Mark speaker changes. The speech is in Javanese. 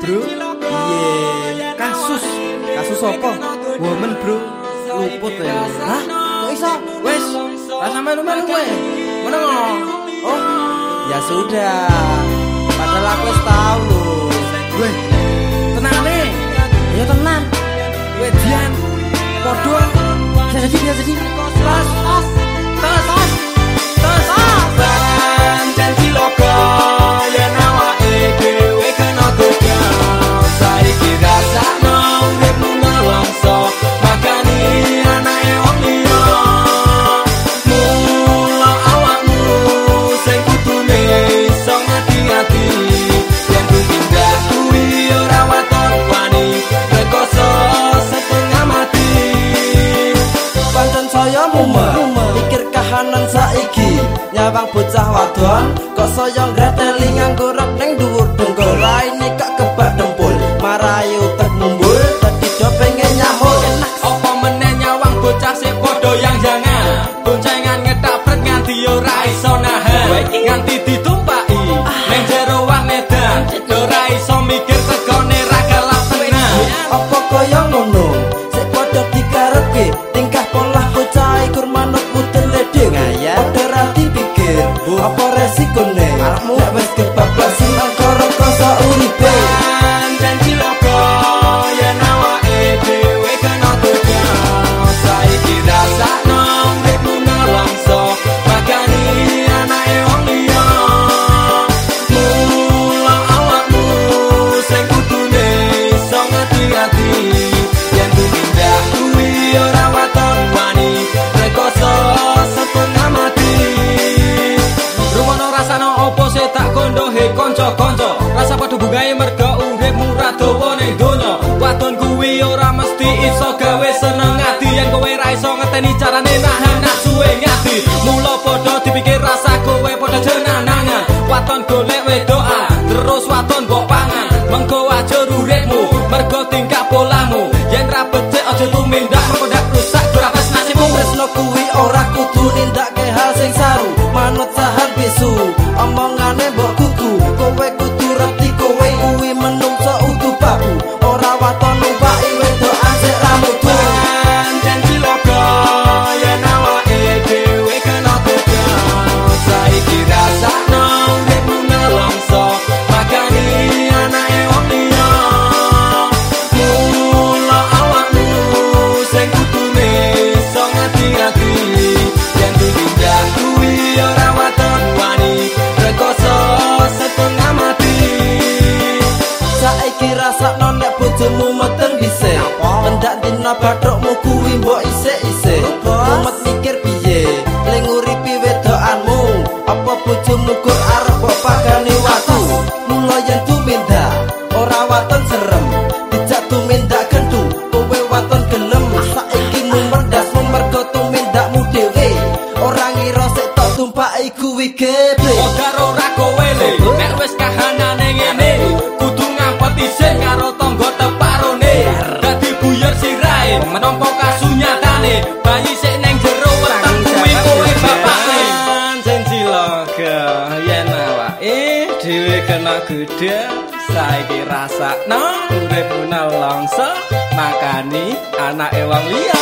Speaker 1: bro.
Speaker 2: Iya. Kasus.
Speaker 1: Kasus apa? Woman bro. Luput ya.
Speaker 2: Hah? Kok iso?
Speaker 1: Wes lah sampe rumah lu kowe ngono
Speaker 2: oh ya sudah. Padahal aku tahu loh. saya mumet pikir kahanan saiki. Nyawang bocah wadon kok saya ngreteli
Speaker 3: nganggur move. Mula pada tipik iki rasakno
Speaker 2: nek bojomu meteng dhisik. Ndak dina bathokmu kuwi mbok isik-isik. Kumet mikir piye? Ling uripi wedokanmu apa bojomu kok arep kok pagane watu? Mulo yen tumenda ora waton serem. Dijak tumenda kentu kowe waton gelem. Saiki mumerdas mumergo tumendamu dhewe. Ora ngira sik tok tumpak iku
Speaker 3: wigebe karo ora kowe nek wis kahanane ngene dhisik karo tangga teparone. Dadi buyur sirae menompo kasunyatane? Bayi sik neng jero weteng kuwi kowe bapakne jeneng jiloga yen awake dhewe kena gedhe saiki rasakno uripmu nalangsa makani anake wong liya.